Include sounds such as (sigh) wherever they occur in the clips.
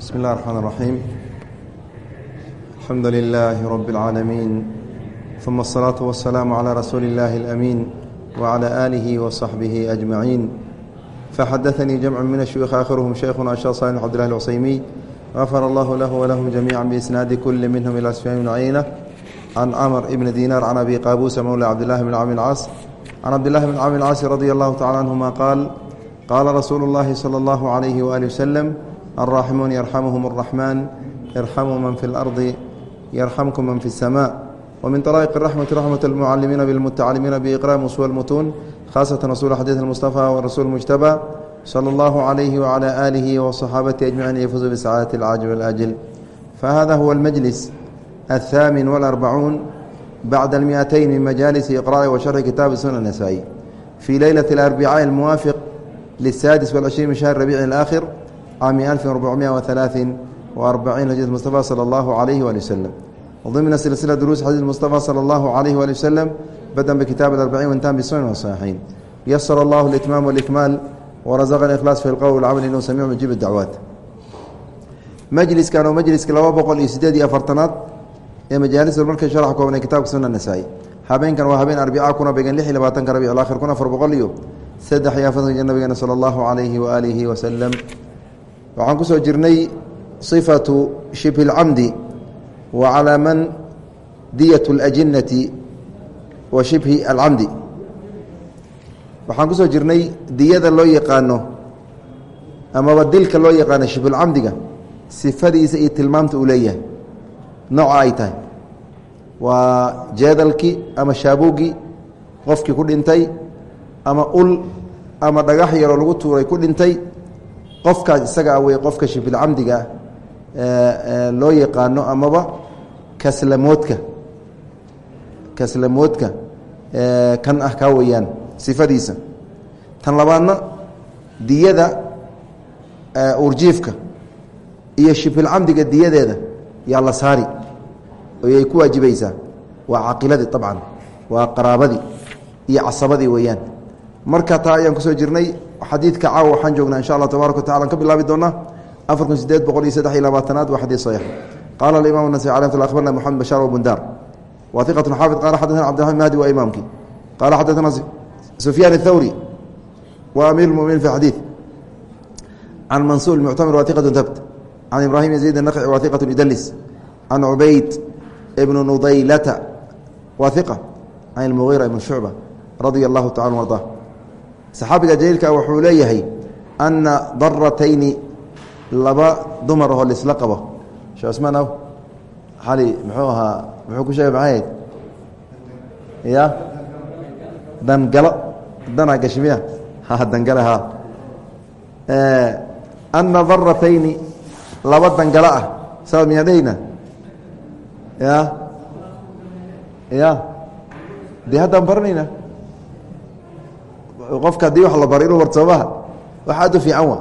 بسم الله الرحمن الرحيم الحمد لله رب العالمين ثم الصلاة والسلام على رسول الله الأمين وعلى آله وصحبه أجمعين فحدثني جمع من الشيوخ آخرهم شيخنا الشيخ صالح عبد الله العصيمي غفر الله له ولهم جميعا بإسناد كل منهم إلى سفيان بن عيينة عن عمر بن دينار عن أبي قابوس مولى عبد الله بن عامر العاص عن عبد الله بن عامر العاص رضي الله تعالى عنهما قال قال رسول الله صلى الله عليه وآله وسلم الراحمون يرحمهم الرحمن ارحموا من في الأرض يرحمكم من في السماء ومن طرائق الرحمة رحمة المعلمين بالمتعلمين بإقرام أصول المتون خاصة رسول حديث المصطفى والرسول المجتبى صلى الله عليه وعلى آله وصحابته أجمعين يفوزوا بسعادة العاجل والآجل فهذا هو المجلس الثامن والأربعون بعد المئتين من مجالس إقراء وشرح كتاب السنة النسائي في ليلة الأربعاء الموافق للسادس والعشرين caami alfi arbacumiya waalaaiin wa arbaciin xadiid mustafa sala allahu calayhi waali wasalam dimna silsila duruus xadiid mustafa sala allahu calayhi waali wasalam badan bikitaab arbaciin wantan bisunan wasaxiixayn yasara allahu litmaam walikmaal warasaqan ikhlaas fi lqowl walcamal inuu samiic mujiib dacwaat majliskan oo majliska laba boqol iyo sideed iyo afartanaad ee majaalisa marka sharax koobnay kitaabka sunna nasaa-i habeenkan waa habeen arbica kuna began lix iyo labaatanka rabic alaakhir kun afar boqol iyo saddex iyo afartanka nabigeena sala allahu calayhi waaalihi wasalam waxaan ku soo jirnay sifatu shibhi lcamdi wa calaa man diyat اlajinati wa shibhi alcamdi. Waxaan ku soo jirnay diyada loo yaqaano amaba dilka loo yaqaano shibhulcamdiga sifadiisa iyo tilmaamta uu leeyahay. Nooca ay tahay? Waa jeedalkii ama shaabuugii qofkii ku dhintay ama ul ama dhagax yaroo lagu tuuray ku dhintay qofkaas isaga wey qofka shibhulcamdiga loo yaqaano amaba kaslamoodka. Kaslamoodka kan ah kaa weyaan sifadiisa. Tan labaadna diyada urjiifka iyo shibhulcamdiga diyadeeda yaa la saari. Oyay ku waajibaysaa. Waa caqiladii abcan waa qaraabadii iyo casabadii weeyaan marka taa ayaan ku soo jirnay xadiidka caawa waxaan joognaa insha allah tabarak wa taala an ka bilaabi doonaa. Afarkun sideed boqol iyo saddex iyo labaatanaad waa xadiid saxiix. Qaala alimaam anasai cala tula akhbarna moxamed bashaar wbundaar wa xaafid qala xaddatana cbdiraxman mahdi waa imaamkii qaala xaddatana sufyaan athawri wa amiir muminiin fi xadiid can mansuur muctamir waiqatun thabt. Can ibraahim yaziid anaqci waiqatun idalis can cubayd ibnu nudaylata waiqa can ilmughira ibn shucba radia allahu tacala ardaa saxaabiga jaliilka ah wuxuu leeyahay ana daratayni laba dumar oo laisla qabo. Shee cusmaan aw xali muxuu ahaa muxuu ku sheegay maxay hayd ya dangalo. Danaa gashmiya ah. ha dangale ha ana daratayni laba dangalo ah. Saad miyadhayna ya ya dee haddaan baranayna qofka haddii wax la baro inuu warsoomaha wax aad u fiican wa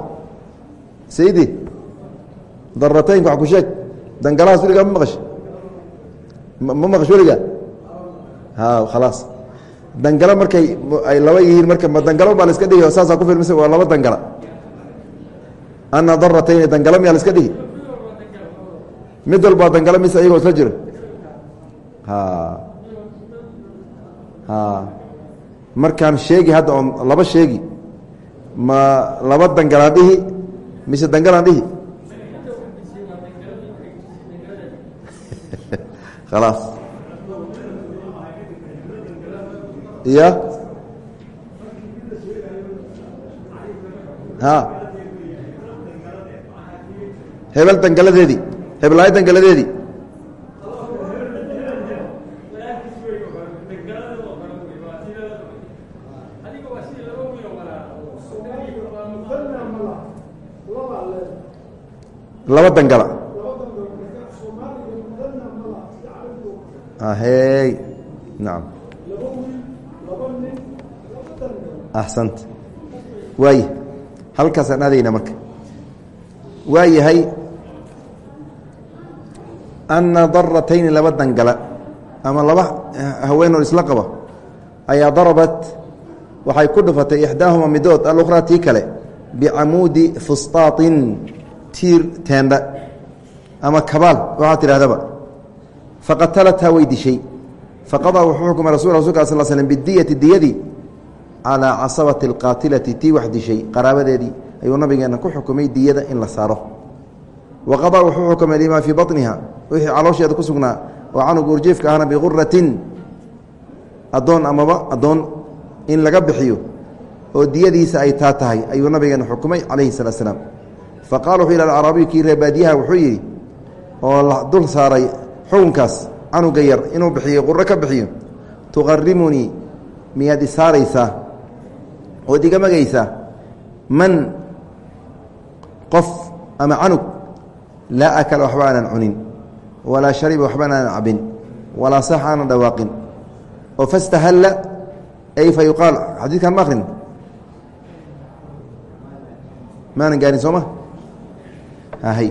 saydi darataynka wax ku sheeg dangalahaas weligaa ma maqash ma maqash weliga ha khalaas. Dangalo markay ay laba yihiin marka ma dangalo baa laska dhihi saasaa ku filmisa waa laba dangala. Ana daratayni dangalo miyaa laska dhihi mid walbaa dangalo mise iyagoo isla jiro. Ha ha markaan sheegi hadda oon laba sheegi ma laba dangalaan dhihi mise dangalaan dhihi? (laughs) Khalaas. Iyo ha? Hebel dangaladeedii hebelaayo dangaladeedii laba dangala. Ahey nacam axsant waay halkaasaan aadayna marka. Waa yahay anna daratayni laba dangala ama laba haweenoo isla qaba ayaa darabat waxay ku dhufatay ixdaahuma midood alukhraa tii kale bicamuudi fustaatin tiir teendha ama kabaal waxaa tidhahdaba. Faqatalathaa way dishay. Faqadaa wuxuu xukumay rasul rasulka sal slm bidiyati diyadii calaa casabati alqaatilati tii wax dishay qaraabadeedii ayuu nabigeena ku xukumay diyada in la saaro. Wa qadaa wuxuu xukumay limaa fii baطniha wixii caloosheeda ku sugnaa oo canug urjiifka ahna biguratin addoon amaba addoon in laga bixiyo oo diyadiisa ay taa tahay ayuu nabigeena xukumay calayhi salaa slaam fa qaala wuxuu yidhi alcaraabiyu kii reebaadiyaha wuxuu yidhi oo la dul saaray xukunkaas canuga yar inuu bixiyo quro ka bixiyo tuqarimunii miyaad isaaraysaa? Ood iga magaysaa? Man qof ama canug laa akala waxba aanan cunin walaa shariba waxbana aanan cabin walaa sax aanan dhawaaqin. Oo fastahalla ay fa yuqaal xadiidkan ma akrin maanan gaarin sooma hay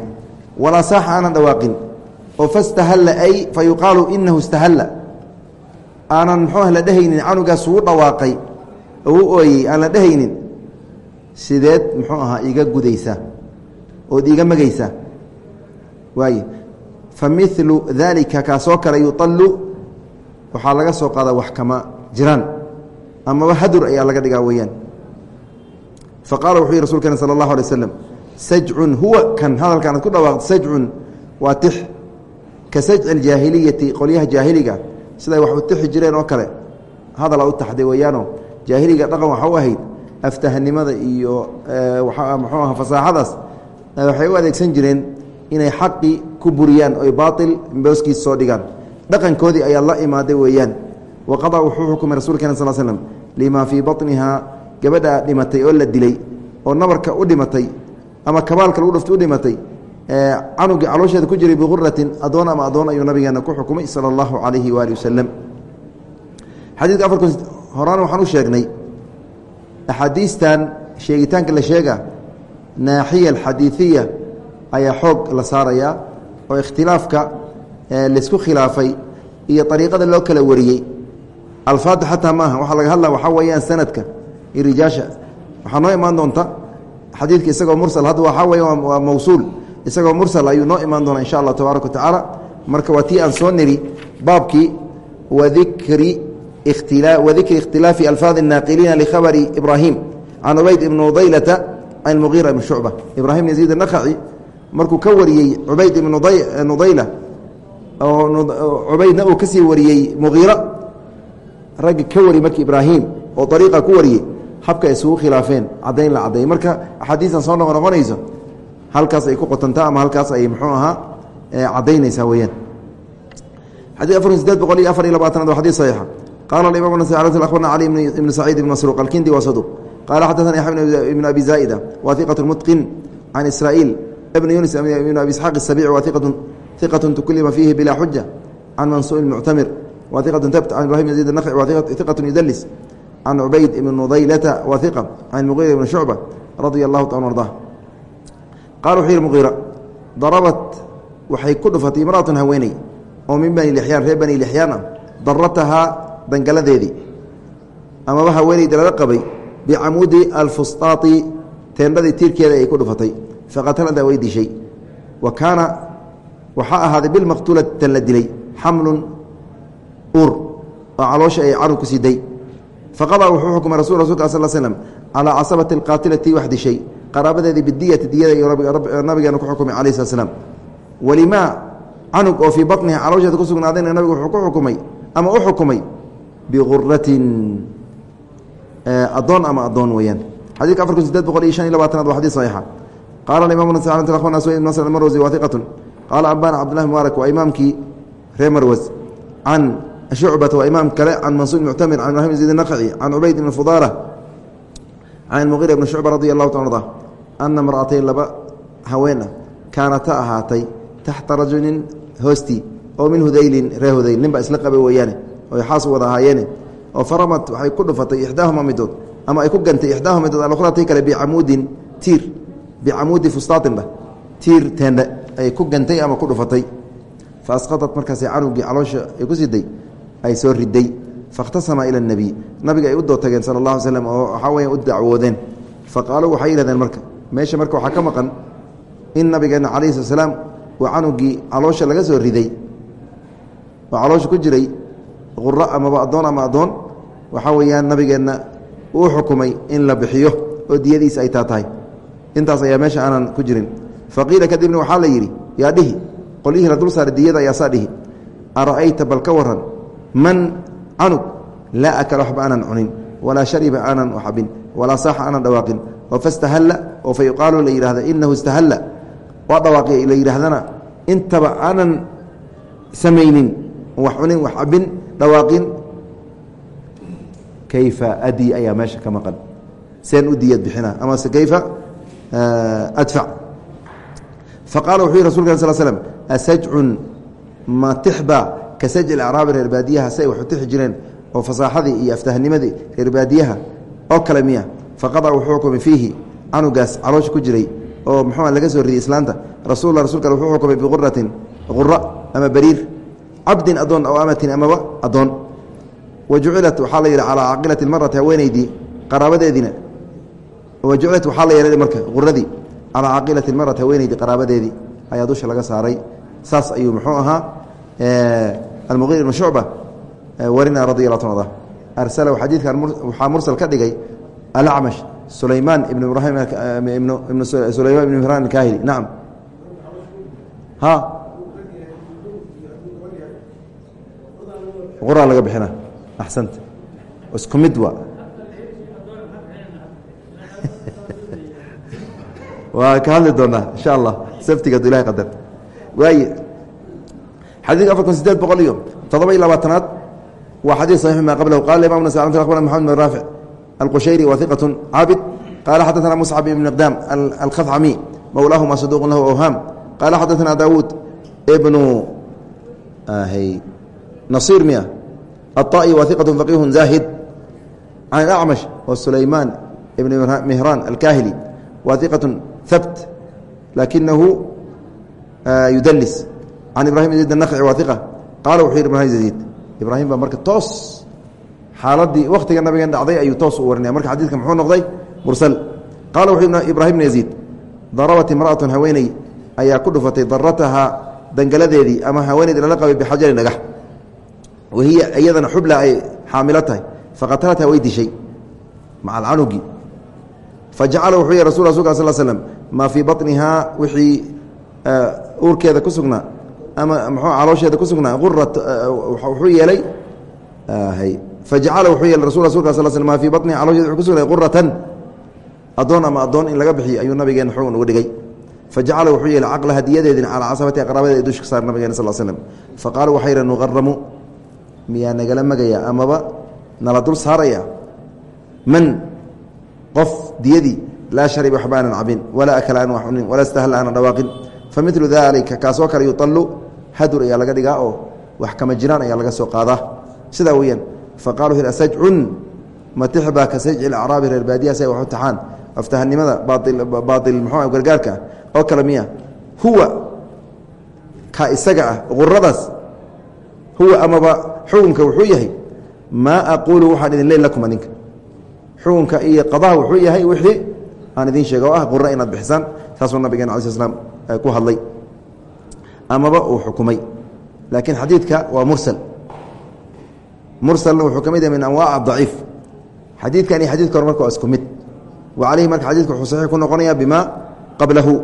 walaa saax aanan dhawaaqin oo fastahalla ay fa yuqaalu inahu istahalla aanan muxuu la dhehaynin canugaas uu dhawaaqay oo u ooyey aan la dhehaynin sideed muxuu ahaa iga gudaysaa ood iiga magaysaa waaye fa milu daalika kaasoo kale yuallu waxaa laga soo qaadaa wax kama jiraan amaba hadur ayaa laga dhigaa weeyaan. Fa qaala wuxuu yihi rasulkeena sala allahu alay waslam sajcun huwa kan hadalkan ad ku dhawaaqda sajcun waa tix. Ka sajci aljaahiliyati qolyaha jaahiliga siday wax u tixi jireen oo kale. Hadal a u taxday weeyaano jaahiliga dhaqan waxa u ahayd aftahanimada iyo muxuu aha fasaaxadaas waxay u adeegsan jireen inay xaqi ku buriyaan oy baail booskiis soo dhigaan. Dhaqankoodii ayaa la imaaday weeyaan. Wa qadaa wuxuu xukumay rasulkeena sal slm limaa fii baطnihaa gabadha dhimatay oo la dilay oo nabarka u dhimatay ama kabaalka lagu dhufta u dhimatay canugii caloosheeda ku jiray biquratin adoon ama adoon ayuu nabigeena ku xukumay sala allahu calayhi waali wasalam xadiidka afarku horaan waxaan u sheegnay axaadiistan sheegitaanka la sheega naaxiya alxadiiثiya ayaa xoog la saarayaa oo ikhtilaafka laysku khilaafay iyo ariiqada loo kala wariyey alfaada xataa maaha. Waxaa laga hadla waxaa weeyaan sanadka iyo rijaasha. Waxaa noo imaan doonta xadiidka isagoo mursal. Hadda waxaa weya waa mawsuul. Isagoo mursal ayuu noo imaan doona insha allah tabaaraka wa tacaala. Marka waa tii aan soo niri baabkii wadikri wadikri ikhtilaafi alfaadi الnaaqiliina likhabari ibraahim can ubayd ibn udaylata can mugiira ibn shucba ibrahim yaziid anakhaci markuu ka wariyey cubayd ibn nudayla oo cubaydna uu ka sii wariyey mugiira raggi ka wari marki ibraahim oo ariiqa ku wariyey habka isugu khilaafeen caddayn la cadday marka axaadiistan soo noqo noqonayso halkaas ay ku qotantaa ama halkaas ay muxuu ahaa caddaynaysaa weyaan xadii afar sideed boqol iyo afar iyo labaatanaad waa xadii saxiixa qaala imam nas abarna cali ibnu saciid ibn masruuq alkindi waa saduq qaala xadaثana yaxya ibn abi zaa'ida wa iqaة mutqin can israa'iil ibn yunis ibn abi isxaaq الsabici wa iqaة tukulima fiihi bila xuja can mansuur muctamir wa iqaة tabt can ibrahim yaziid الnakci wa iqaة yudalis can cubayd ibn nudaylata wa iqa can mugiira ibn shucba radia allahu taala arda qala wuxuu yihi mugiira darabat waxay ku dhufatay imraatun haweeney oo min bani lixyaan reer bani lixyaan ah daratahaa dangaladeedii amaba haweeneyda lala qabay bicamuudi alfustaati teendhadii tiirkeeda ay ku dhufatay faqatalada way dishay wa kaana waxaa ahaaday bilmaqtuulati tan la dilay xamlun ur oo caloosha ay canug ku siday faqadaa wuxuu xukumay rasul rasulka sal slm calaa casabati alqaatilati wax dishay qaraabadeedii bidiyati diyada iyo nabigeena ku xukumay alayh slat slam walimaa canug oo fii baطniha caloosheeda ku sugnaadayna nabigu wuxuu ku xukumay ama u xukumay biuratin adoon ama adoon weyaan xadidka afar kun sideed boqol iyo shan iyo labaatanaad waa xadis saxiixa. Qaala imam nasr marwasi wahiqatu qaala ambana cabdulahi mubaarak waa imaamkii reer marwas can shucbata waa imaam kale can mansuur muctamir can ibrahim zayd naqci can cubayd ibn fudaara can muqira ibn shucba radi allahu ta arda ana mra'atayn laba haween ah kaanata ahaatay taxta rajulin hoostii oo min hudaylin ree hudayl nin baa isla qabay weeyaane oy xaas wada ahaayeene oo faramat waxay ku dhufatay ixdaahuma midood ama ay ku gantay ixdaahuma midood alkhra tii kale bicamuudin tiir bicamuudi fustaatinba tiir teendhe ay ku gantay ama ku dhufatay. Fa ay soo riday fakhtasama ila nabi. Nabiga ay u dootageen sal اlah slm oo waxaa weya u dacwoodeen. Faqaaluu waxay yihahdeen marka meesha marka waxaa ka maqan in nabigeena calayhi slat slaam uu canugii caloosha laga soo riday oo caloosha ku jiray quro amaba addoon ama addoon waxaa weeyaan nabigeenna uu xukumay in la bixiyo oo diyadiisa ay taa tahay. Intaas ayaa meesha aanan ku jirin. Fa kadibna waxaa la yidhi yaa dhihi qolyihii la dul saaray diyada ayaasaa dhihi. Ara'ayta bal ka waran man canug laa akala waxba aanan cunin walaa shariba aanan xabin walaa saaxa aanan dhawaaqin. Oo fastahalla oo fa la yidhahda inahu istahalla. Waa dhawaaqi la yidhaahdana intaba aanan samaynin wax cunin wax cabin dhawaaqin. Kayfa adii ayaa meesha ka maqan. Seen u diyad bixina amase kayfa adfac faqaala wuxuu yihi rasulka sl slm asajcun ma tixba ka sajci acraabi reer baadiyaha si ay wax u jireen oo fasaaxadii iyo aftahnimadii reer baadiyaha oo kale miya faqada wuxuu xukumay fiihi canugaas caloosha ku jiray oo muxuu laga soo ridiyay islaanta rasul rasulka wuxuu xukumay biquratin qura ama bariir cabdin adoon aw amatin amaba adoon wa jucilat waxaa la yidhi calaa caaqilati marati haweeneydii qaraabadeediina wa jucilat waxaa la yeelay marka quradii calaa caaqilati marati haweeneydii qaraabadeedii ayaa dusha laga saaray saas ayuu muxuu ahaa almuqir ibn shucba warina radi allah ta arsalahu xadiidkan waxaa mursal ka dhigay alacmash sulaymaan ibn ibrahim ibn sulaymaan ibn imran alkahili. Nacam ha? Quraa laga bixina. Axsanta isku mid waa (laughs) waa ka hadli doonaa insha allah. Saftiga adu ilahay qadar. Waaye xadiidka afar kun sideed boqol iyo toddoba iyo labaatanaad waa xadiid saxiix ma qablahu qala imam nas akhbarana maxamed bin raafic alqushayri wa hiqat caabid qala xadaثna muscab ibn miqdaam alkhafcami mowlaahuma saduq lahu awhaam qala xadaثna daawuud ibnu nasiir miya aلطa'i wa hiqat faqih zaahid can acmash wa sulaymaan ibn mihraan alkahili wa hiqat habt lakinahu yudlis can ibrahim nci waa iqa qaala wuxuu yidhi ibrahim zayd ibrahim baa marka toos xaaladii wakhtiga nabigeen dhacday ayuu toos u warinaya marka xadiidka muxuu noqday mursal qaala wuxuu ibrahim bn yaziid darabat imra'atun haweeney ayaa ku dhufatay darataha dangaladeedii ama haweeneydii lala qabay bixajarin dhagax wahiya iyadana xubla ay xaamilo tahay faqatalatha way dishay maca alcanugi fajacala wuxuu y rasul rasulka sal slm maa fii banihaa ama mxuu caloosheeda ku sugnaa urat wuxuu yeelay fajacala wuxuu yeelay rasul rasulka sal sl maa fii baطniha caloosheeda wuxuu ku sugnay quratan addoon ama addoon in laga bixiyo ayuu nabigeena xugun uga dhigay. Fajacala wuxuu yeelay caqla hadiyadeedina calaa casabatiha qaraabadeeda dushka saar nabigeena sal slm faqaalu waxay yidha nuqaramu miyaa nagala magaya amaba nala dul saaraya? Man qof diyadii laa shariba waxba aanan cabin walaa akala aan wax cunin walaa istahla aanan dhawaaqin. Familu dalika kaasoo kale yualu hadur ayaa laga dhigaa oo wax kama jiraan ayaa laga soo qaadaa sidaa weyaan faqaaluu hir sajcun matixba ka sajci acraabi reer baadiya si ay wax u taxaan. Aftahanimada baail mxuu gargaarka? Oo kale miya huwa ka isaga ah quradaas huwa amaba xukunka wuxuu yahay maa aquulu waxaan idin leyn lakum adinka xukunka iyo qadaha wuxuu yahay wixii aan idin sheega oo ah qura inaad bixisaan. Saasuu nabigeen ala sl slam ku hadlay amaba uu xukumay laakiin xadiidka waa mursal mursalna wuxuu ka mid yahay min anwaac daciif xadiidkan iyo xadidka hore marka waa isku mid wa caleyhi marka xadidka wuxuu saxiix ku noqonaya bima qablahu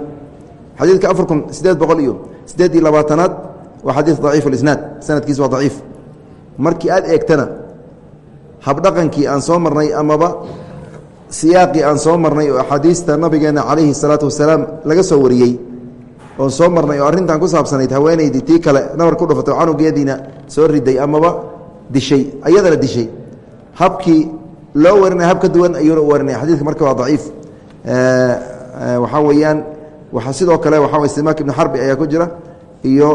xadiidka afar kun sideed boqol iyo sideed iyo labaatanaad waa xadiid daciif اlisnaad sanadkiis waa daciif markii aad eegtana habdhaqankii aan soo marnay amaba siyaaqii aan soo marnay oo axaadiista nabigeena calayhi الsalaatu wasalaam laga soo wariyey oon soo marnay oo arrintan ku saabsanayd haweenaydii tii kale nabar ku dhufatay canugeediina soo riday amaba dishay ayadana dishay. Habkii loo warinaya hab ka duwan ayuuna u warinaya xadidka marka waa daciif. Waxaa weeyaan waa sidoo kale waxa way simaak ibnu xarbi ayaa ku jira iyo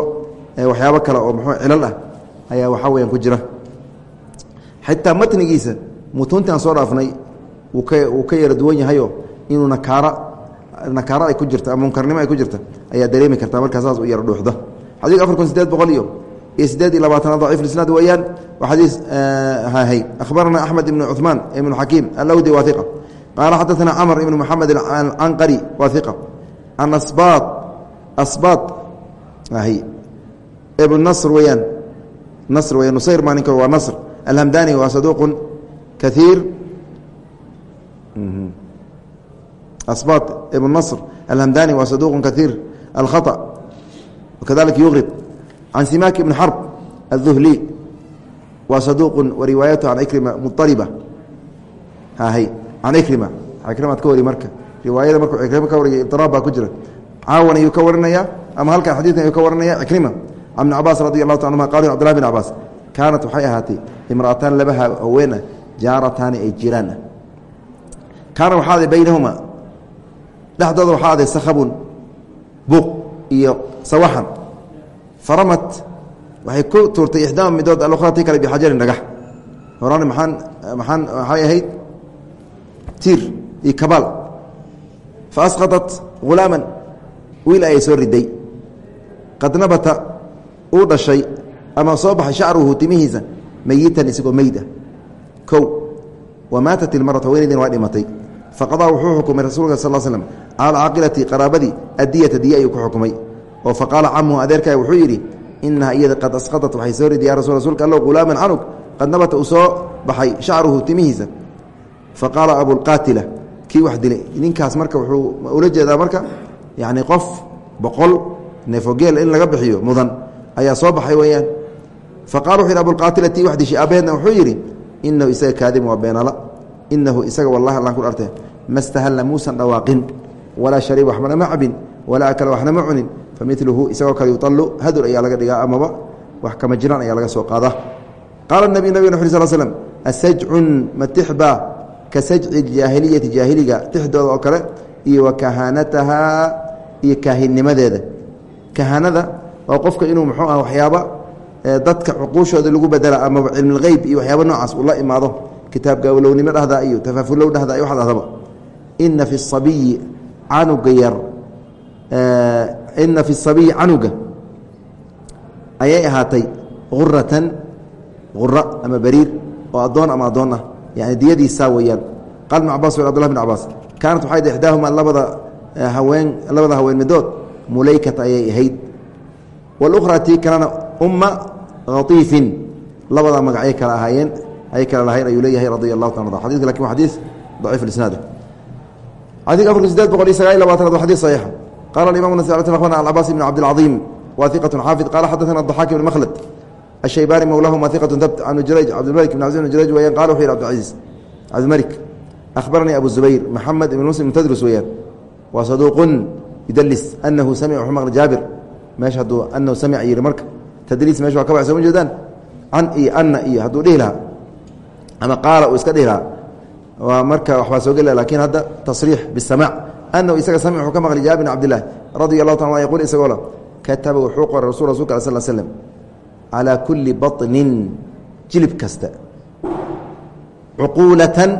waxyaabo kale oo muxuu cilal ah ayaa waxaa weyaan ku jira. Xitaa matnigiisa mutuunti aan soo dhaafnay wuu ka yara duwan yahayo inuu nakaara nakaaro ay ku jirta ama munkarnimo ay ku jirta ayaa dareemi kartaa markaa saas u yara dhuuxda xadiidka afar kun sideed boqol iyo iyo sideed iyo labaatanaad dacif isnaad weeyaan. Waa xadiis hahay akhbarana axmed ibnu cuثmaan ibnu xakiim alawdi waa iqa qaala xadaثana camr ibnu moxamed alcanqari waa iqa can asbaat asbaad ibn nasr weyaan nasr weya nusayr maa ninka waa nasr. Alhamdani waa saduuq kaiir asbaad ibn nasr alhamdani waa saduuq kaiir alkhaطأ wakadalika yugrib can simak ibn xarb الذhلي wa صدوq wriwaayath can krima muطaliba hy can krima krimaad ka wari marka riwaayada markuu ikrima ka wariya iطiraab baa ku jira caawan ayuu ka warinaya ama halkan xadiikan ayuu ka warinaya ikrima can ibn cabaas radi allahu ta anuma qal cbdillah bn cabaas kaanat waxay ahaatay imra'ataan laba haweena jaarataani ay jiraan ah kaana waxaa aday baynahuma dhexdooda waxaa aday sakhabun buuq iyo sawaxan. Faramat waxay ku tuurtay ixdaama midood alukhra ti kale bixajarin dhagax. Horaan maaan maaan waxay ahayd tiir iyo kabaal. Fa asqaطat hulaaman wiil ayay soo riday. Qad nabata uu dhashay ama soo baxay shacruhu timihiisa meyitan isagoo meyd ah kow wa maatat ilmaratu waa dhimatay. Faqadaa wuxuu xukumay rasuulka sal slm cala caaqilati qaraabadii adiyata diya ayuu ku xukumay. Oo faqaala camuhu adeerkaa wuxuu yidhi inaha iyada qad asqadat waxay soo ridi ya rasul rsulka allow hulaaman canug qad nabata uu soo baxay shacruhu timihiisa. Fa qaala abulqaatila kii wax dilay ninkaas marka wuxuu ula jeedaa marka? Yacni qof boqol neefogeel in laga bixiyo mudan ayaa soo baxay weeyaan. Fa qala wuxu yidhi abulqaatila tii wax dishay aabbaheedna wuxuu yidhi inahu isaga kaadim waa beenala inahu isaga wallahi allan ku dharte muusan dhawaaqin walaa shariib waxbana ma cabin walaa akala waxna ma cunin. Familuhu isagoo kale yualu hadur ayaa laga dhigaa amaba wax kama jiraan ayaa laga soo qaada. Qaala nabi nabig ui sl slm asajcun matixba ka sajci jaahiliyati jaahiliga tixdooda oo kale iyo wa iyo kaahinnimadeeda kahaanada waa qofka inuu muxuu ah waxyaaba dadka cuquushooda lagu bedela amaba cilmilgeyb iyo waxyaaba noocaas uu imaado. Kitaab gaawlownimo dhahda iyo tafaafulow dhahda iyo waxaad ahdaba ina fi sabiyi canuga yar ina fi sabiyi canuga ayay ahaatay uratan ura ama bariir oo addoon ama addoon ah yani diyadiisaa weeyaan. Qaal ibn cabas abdullah bn cabaas kaanat waxay d ixdaahuma labada haween labada haween midood mulaykat ayay ahayd. Walukhra tii kalena umma khatiifin labada magacay kala ahaayeen ayay kala lahayn ayuu leeyahay radia allahu ta a xadika laakiin wa xadiis daciif isnaad xadika afarki sideed boqol iyo sagaal iy labaatanaad wa xadis saxiixa qala imam akhbarna alcabaas ibn cabdilcaظiim wa iqat xaafid qala xadaثana ضaxaak ibn makhlad الشhيباني mولهma ثقة ثبت عن جريج cبدالملك بن عبد بن جريج weyaan qال وxu yhi عبدالعزيز cبدالملك أخبرني أبو الزبير محمد بن مسلم تdرس weyaan waa صدوq يdلس أنه سمع وxuu mqل jaaبر meeش hadduu أنhu samع yihi marka tdliis meeش waa ka ba soma jeedaan can iyo ana iyo hadduu dhihi lahaa ama qaala uu iska dhihi lahaa waa marka waxbaa soo gela laakiin hadda tasriix bisamaac anahu isaga samic wuxuu ka maqlay jaabir bn cabdilaahi radi allahu taala an yaqul isagoo le kataba wuxuu qoray rasul rasulka al sl slm calaa kulli baطnin jilib kasta. Cuquulatan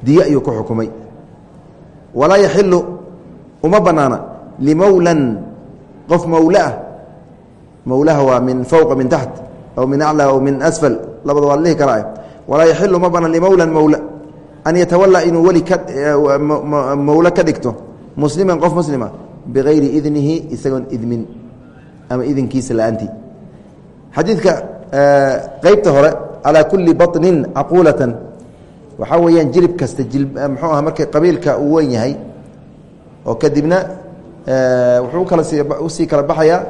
diye ayuu ku xukumay. Walaa yaxilu uma bannaana limowlan qof mowlaah mowlaha waa min fowqa min taxt aw min aclaa aw min asfal labada waa la dhihi kara. Walaa yaxilu uma bannaan limowlan mowla an yatawalaa inuu weli mowle ka dhigto musliman qof muslima bigayri idnihi isagoon idmin ama idinkiisa la'aantii xadiidka qeybta hore calaa kuli baطnin caquulatan waxaa weeyaan jilib kasta mxuu aha marka qabiilka uu weyn yahay oo kadibna wuxuu kala u sii kala baxayaa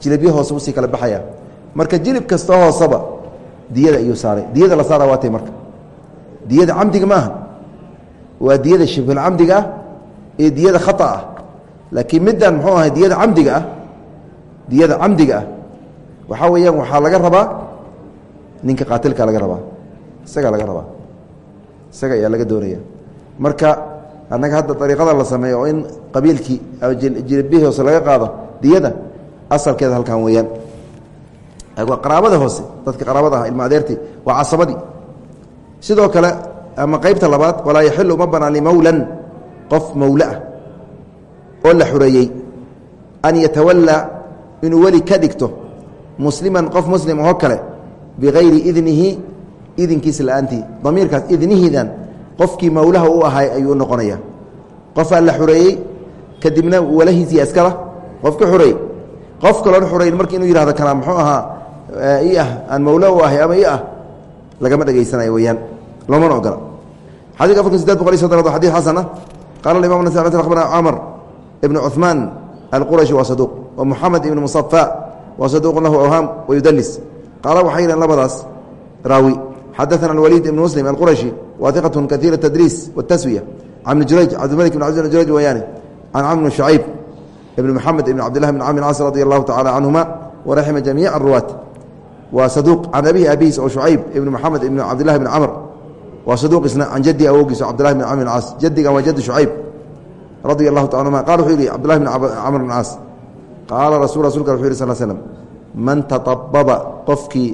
jilibyo hoose u sii kala baxaya marka jilib kasta hooseba diyada ayuu saaray diyada la saara waatay marka diyada camdiga maaha. Waa diyada shibhulcamdiga ah iyo diyada khata ah. Laakiin middan muxuu ahay diyada camdiga ah diyada camdiga ah. Waxaa weeyaan waxaa laga rabaa ninka qaatilka laga rabaa. Isagaa laga rabaa. Isaga ayaa laga doonaya. Marka annaga hadda ariiqada la sameeyo oo in qabiilkii jilibihii hoose laga qaado diyada asalkeeda halkan weeyaan. Qaraabada hoose dadka qaraabada ah ilma waa casabadii sidoo kale ama qeybta labaad walaa yaxilu uma banaan limowlan qof mowle ah oo la xureeyey an yatawallaa inuu weli ka dhigto musliman qof muslim oo kale bigayri idnihi idinkiisa la'aantii damiirkaas idnihiidan qofkii mowlaha u ahay ayuu noqonaya qofaa la xureeyey kadibna walahiisii askala qofka xurey qof kaloon xurayn marki inuu yihahdo kana muxuu ahaa i ah aan mawla u ahay ama i ah lagama dhegaysanayo weyaan loomana ogola xadidka afarkan sideed boqol iyo soddonaad waa xadid xasana qala imam nas akhbarana camr ibn cuثmaan alqurashi waa saduuq wa muxamed ibn musafa waa saduuq lahu awhaam wayudalis qaala waxay yidhaheen labadaas raawi xadaثana alwaliid ibn muslim alqurashi wa iqat kaiir tadriis wاtaswiya can bn jurayj cabdimalik bn cabd jurayj wayaane can camr bn shacayb ibn mxamed ibn cabdilah bn camr caas radi allahu tacala canhuma waraxima jamiic aruwaat waa saduuq can abihi abihiis oo shucayb ibn maxamed ibn cabdilahi bn camr waa saduuq isna can jaddi awowgiis oo cabdilahi bn camr caas jaddigan waa jaddi shucayb radia allahu taala anhuma qala wuxuu yihi cabdillahi bn camr bn caas qaala rasul rasulka wuxu yih sal slm man tatababa qofkii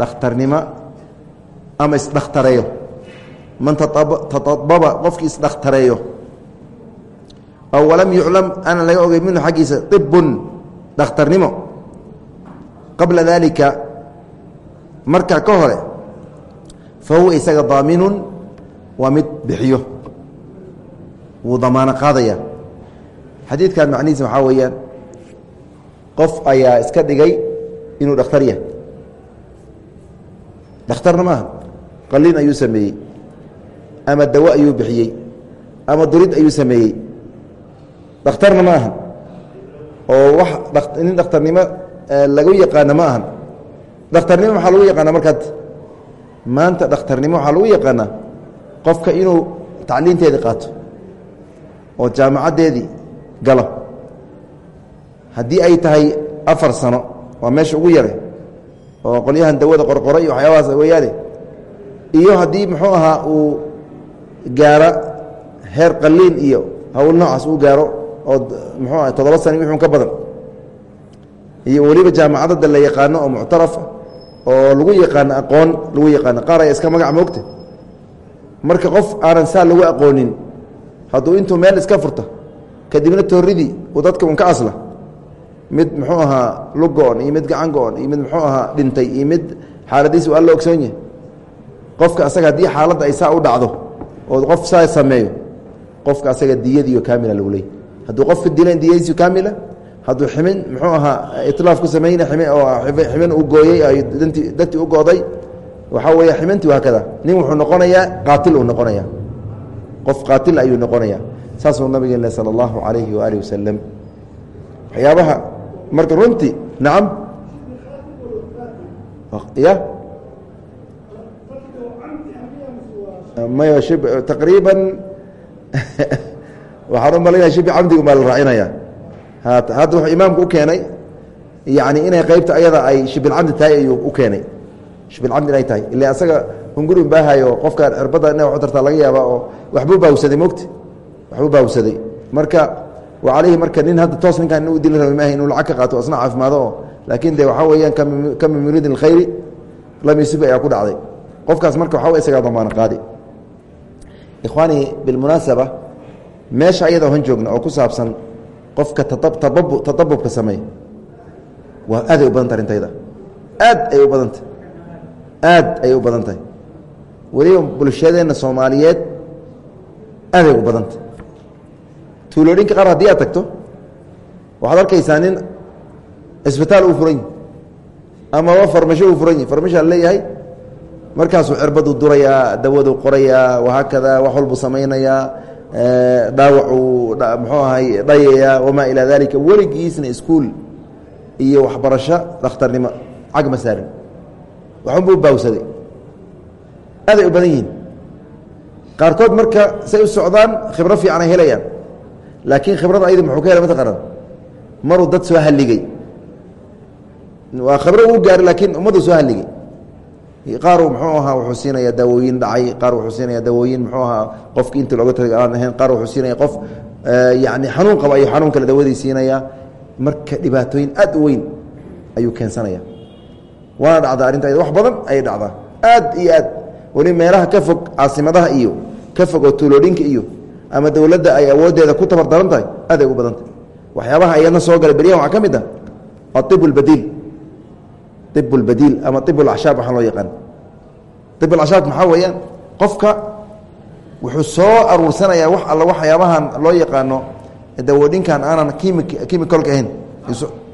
dhakhtarnimo ama isdhakhtareeyo? Man tatababa qofkii isdhakhtareeyo? Oo walam yuclam aanan laga ogey minhu xaggiisa ibun dhakhtarnimo? Qabla dalika markaa ka hore fa huwa isaga daaminun waa mid bixiyo wuu damaano qaadaya xadiidkan macnihiisa waxaa weeyaan qof ayaa iska dhigay inuu dhakhtar yahay dhakhtarna maaha qaliin ayuu sameeyey ama dawo ayuu bixiyey ama durid ayuu sameeyey dhakhtarna ma ahan oo wax nin dhakhtarnimo lagu yaqaana ma ahan dhakhtarnimo maxaa lagu yaqaana markaad maanta dhakhtarnimo waxaa lagu yaqaanaa qofka inuu tacliinteedii qaato oo jaamacaddeedii galo. Haddii ay tahay afar sano waa meesha ugu yare oo qolyahan dawada qorqora iyo waxyaabahaas weeyaane iyo haddii muxuu ahaa uu gaaro heer qaliin iyo hawl noocaas uu gaaro oo muxuu aha toddoba sana wixun ka badan iyo weliba jaamacadada la yaqaano oo muctarafa oo lagu yaqaano aqoon lagu yaqaano qaar aya iska magac moogta marka qof aanan saa lagu aqoonin hadduu intuu meel iska furto kadibna tooridii uu dadka un ka asla. Mid muxuu ahaa lug go-on iyo mid gacan go-on iyo mid muxuu ahaa dhintay iyo mid xaaladiisa waa la ogsoon yahay. Qofka asaga haddii xaaladda ay saa u dhacdo oo qof saa sameeyo qofka asaga diyadiiyo kaamila lagu leeyay hadduu qofka dilan diyadiisu kaamila hadduu ximin muxuu ahaa itlaaf ku samayna oo ximin uu gooyey dantii u go'day waxaa weeye ximintii haakada nin wuxuu noqonayaa qaatil uu noqonaya qof qaatil ayuu noqonaya saasuu nabigeen sala allahu calayhi waaalih wasalam waxyaabaha marka runtii nacam. Ya may taqriiban. (laughs) Waxaan u malaynaya shibi camdigu baa la raacinaya hadda wuxuu imaamku u keenay yani inay qeybta ayada ay shibilcamdi tahay ayuu u keenay. Shibilcamdi inay tahay. Ila asaga hunguri baahayo qofka cirbadda ina tartaa laga yaaba oo waxbuu baawsaday mogti waxbuu baawsaday. Marka wa calayhi marka nin hadda toos ninkaan inu dili raba maaha inuu lacag ka qaato asna caafimaado oo laakiin de waxaa weeyaan kama muriidin alkhayri lam ayaa ku dhacday. Qofkaas marka waxa wey isagaa damaano qaadi. Ikhwaani bilmunaasaba meesha ayada han joogna oo ku saabsan qofka tatabubka sameey waa aaday u badantah arintayda aad ay u badantah aad ayay u badan tahay weliba bulshadeenna soomaaliyeed aaday u badantah tuulooyinka qaar haddii aad tagto waxaad arkaysaa nin cisbitaal uu furan amaba farmasho uu furan yahi farmashaa leeyahay markaasuu cirbaduu durayaa dawaduu qorayaa wahaakada wax walbuu samaynayaa dhaawacuu muxuu ahay dhayayaa wamaa ilaa dalika weligiisna iskuul iyo waxbarasho dhakhtarnimo cag ma saarin. Waxunbuu baawsaday. Aaday u badan yihiin. Qaarkood marka say u socdaan khibro fiican ay helayaan. Laakiin khibrada ayadi muxuu ka helay mataqaana maruu dad soo halligay. Waa khibro uu gaaray laakiin ummaddu soo halligay qaar muxuu ahaa wuxuu siinaya daawooyin dhacay qaar wuxuu siinaya daawooyin muxuu ahaa qofki inta looga tala aan ahayn qaar wuxuu siinaya qof yani xanuun qaba ayuu xanuun kale dawadii siinaya marka dhibaatooyin aad u weyn ayuu keensanaya waana dhacdaa arrinta wax badan ayay dhacdaa. Aad iyo aad. Weli meelaha ka fog caasimadaha iyo ka fog oo tuulooyinka iyo ama dowladda ay awooddeeda ku tabar daran tahay aad ay u badan tahay. Waxyaabaha ayadna soo galay. Beryahan waxaa ka mid ah aib ib badiil ama ib ashaab waaa loo yaqaan ib ashaab maxaa weeyaan qofka wuxuu soo aruursanayaa wax alla waxyaabahan loo yaqaano dawoodhinkan aanan m kemicolka ahayn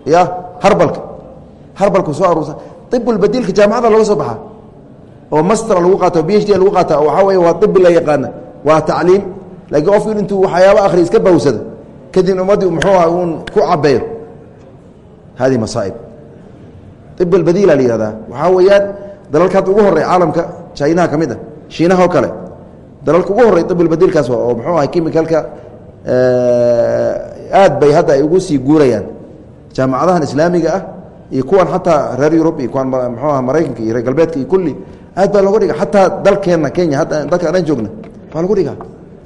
ya harbalka harbalka soo aruursa ibbadiilka jaamacada laga soo baxa oo master lagu qaata o b h d lagu qaata waxaa wey waa ibi la yaqaana waa tacliim laakiin qofku intuu waxyaaba akhri iska bawsado kadibna ummaddii muxuu aha uun ku cabeeyo hadihi masaaib ib albadiila la yihahdaa waxaa weeyaan dalalka hadda ugu horey caalamka jinaha ka mid a shiinaha oo kale dalalka ugu horey ibbadiilkaas oo muxuu aha kimicalka aad bay hadda ay ugu sii guurayaan jaamacadahan islaamiga ah iyo kuwan xataa reer yurub iyo kuwan mxuu aha maraykanka iyo reer galbeedka iyo kulli aad baa looga dhiga xataa dalkeenna kenya hadda dalka anaan joogna baa lagu dhigaa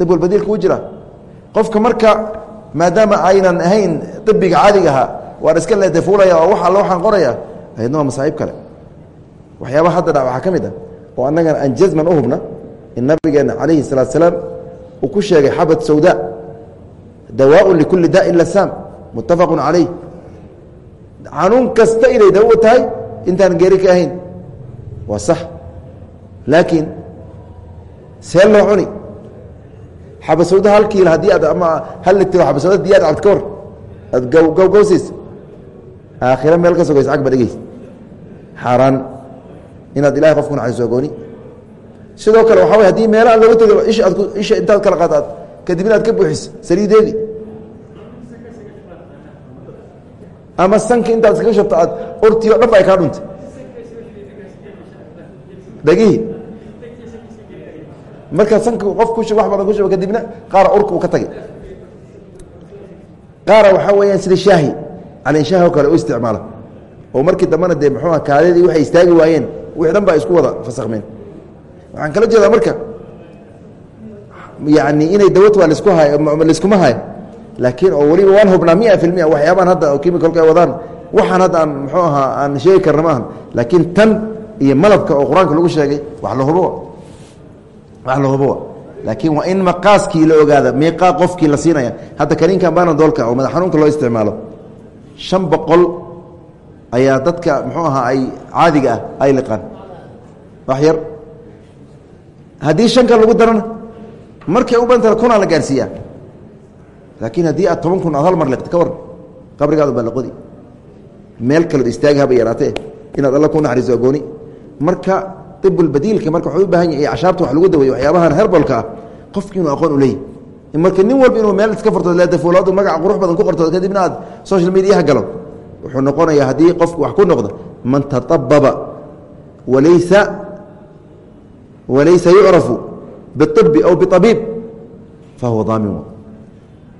ibbadiilka u jira qofka marka maadaama aynan ahayn ibiga caadiga ahaa waan iska leedefuulaya oo wa alle waxaan qoraya ayadna waa masaaib kale. Waxyaaba hadda dha waxaa ka mid ah oo annagan aan jazman u hubna in nabigeena calayhi salaatu salaam uu ku sheegay xabad sawda dawaaun likulli daa'in lasaam muttafaqun calayh. Xanuun kasta inay dawo tahay intaan geeri ka ahayn waa sax. Laakiin see loo cuni xabasawda hal kiil haddii aad ama hal litiro xabasawda diyaad cabd ka war aad gawgawsiis aakhira meel ka sogays cag ba dhegeys xaaraan. Inaad ilahay qofku naxariiso gooni sidoo kale waxaa way haddii meelaha looga tego isha aad isha intaad kala qaad aad kadib inaad ka buuxiso saliideedii. Ama sanka intaad iskaga shabto aad ortii o dhan ba ay kaa dhuntay. Dhegihii markaa sanka qof ku wax badan ku shaba kadibna qaara urka uu ka tagay. Qaara waxaa weeyaan sida shaahi calinshaah oo kale u isticmaala. Oo markii dambena dee muxuuha kaadadii waxay istaagi waayeen wixi dhan baa isku wada fasakmeen waxaan kala jeedaa marka yani inay dawad waa lisku hay laiskuma hayo laakiin oo weliba waan hubnaa mia fi lmia waxyaabaan hadda oo chemicalka ay wadaan waxaan hadda aan muxuu ahaa aan sheegi karna maaha laakiin tan iyo malabka oo qur'aanka lagu sheegay wax la hubo. Wax la hubowa laakiin waa in maqaaskii la ogaada miiqaa qofkii la siinaya. Hadda kaniinkan baanadoolka oo madax xanuunka loo isticmaalo shan boqol ayaa dadka muxuu ahaa ay caadiga ah ay liqaan. Wax yar. Haddii shanka lagu darana markay u bantana kunaa la gaarsiiyaa. Laakiin haddii aad toban kun aad hal mar liqto ka waran qabrigaadu baa laqodi meel kaleod istaagi haba yaraatee. Inaad alla ku naxariiso agooni. Marka ibulbadiilka marka waxuu u baahan yahay cashaabta wax lagu daweeyo waxyaabahan herbolka ah qofki inuu aqoon u leeyahy marka nin walba inuu meel iska furto leedafuulaadu magaca qurux badan ku qorto kadibna aad social mediaha galo. Wuxuu noqonayaa haddii qofku wax ku noqdo man taababa walaysa walaysa yucrafu biibi aw biabiib fahuwa daamin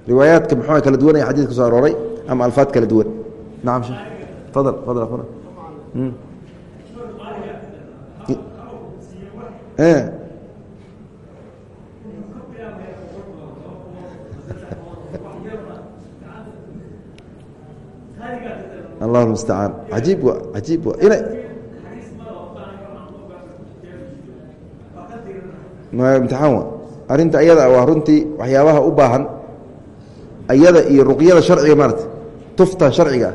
riwaayaadka muxua kala duwan aya xadis soo arooray ama alfaad kala duwan. Nacam shee fadal fadal akhuna allah mustacaan ajiib wa ajiib ina imtixaan wa? Arrinta ayada waa runtii waxyaabaha u baahan. Ayada iyo ruqyada sharciga maarata tufta sharciga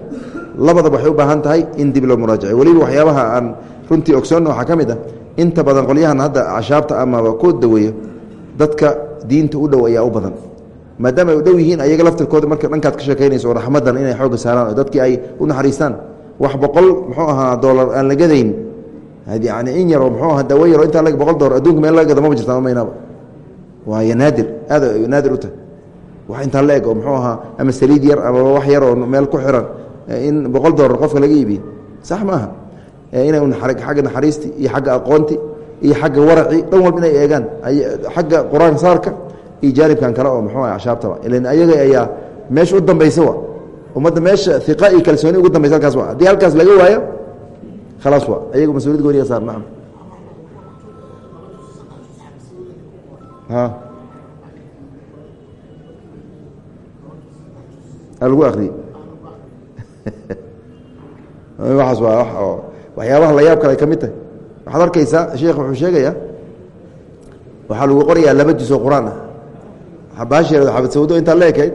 labadaba waxay u baahan tahay in dib loo muraajaciyo weliba waxyaabaha aan runtii ogsoonna waxaa ka mid ah inta badan qolyahan hadda cashaabta amaba daweeyo dadka diinta u dhow ayaa u badan maadaama ay u dhow yihiin ayaga laftirkooda marka dhankaad ka sheekaynayso raxmadan inay xooga saaraan oo dadkii ay u naxariistaan. Wax boqol muxuu ahaa doolar aan la gadayn yani in yaroo muxuu aha dawo yaro intaa lag boqol doolar adduunka meel laga gada maba jirtaan maynaba waayo naadir aad naadir u tahay. Wax intaa la eg oo muxuu ahaa ama saliid yar ama wax yar oo meel ku xiran in boqol doolar qofka laga iibiye sax ma aha. Inay xagga naxariisti iyo xagga aqoonti iyo xagga waraci dhan walba inay eegaan. Xagga qur'aan saarka iyo jaanibkan kale oo muxuu ah cashaabtaba ilan ayaga ayaa meesha u dambaysa wa. Ummadda meesha iqa iyo kalsooni ugu dambaysa halkaas wa. Haddii halkaas laga waayo khalaas wa. Ayagu mas'uuliyad gooniga saar nacam. Lagu akriye (laughs) waaas waa wa oo waxyaabaha la yaab kale ay ka mid tahay. Waxaad arkaysaa sheekh wuxuu sheegayaa waxaa lagu qorayaa laba juz oo qur'aan ah sawdo intaa la ekayd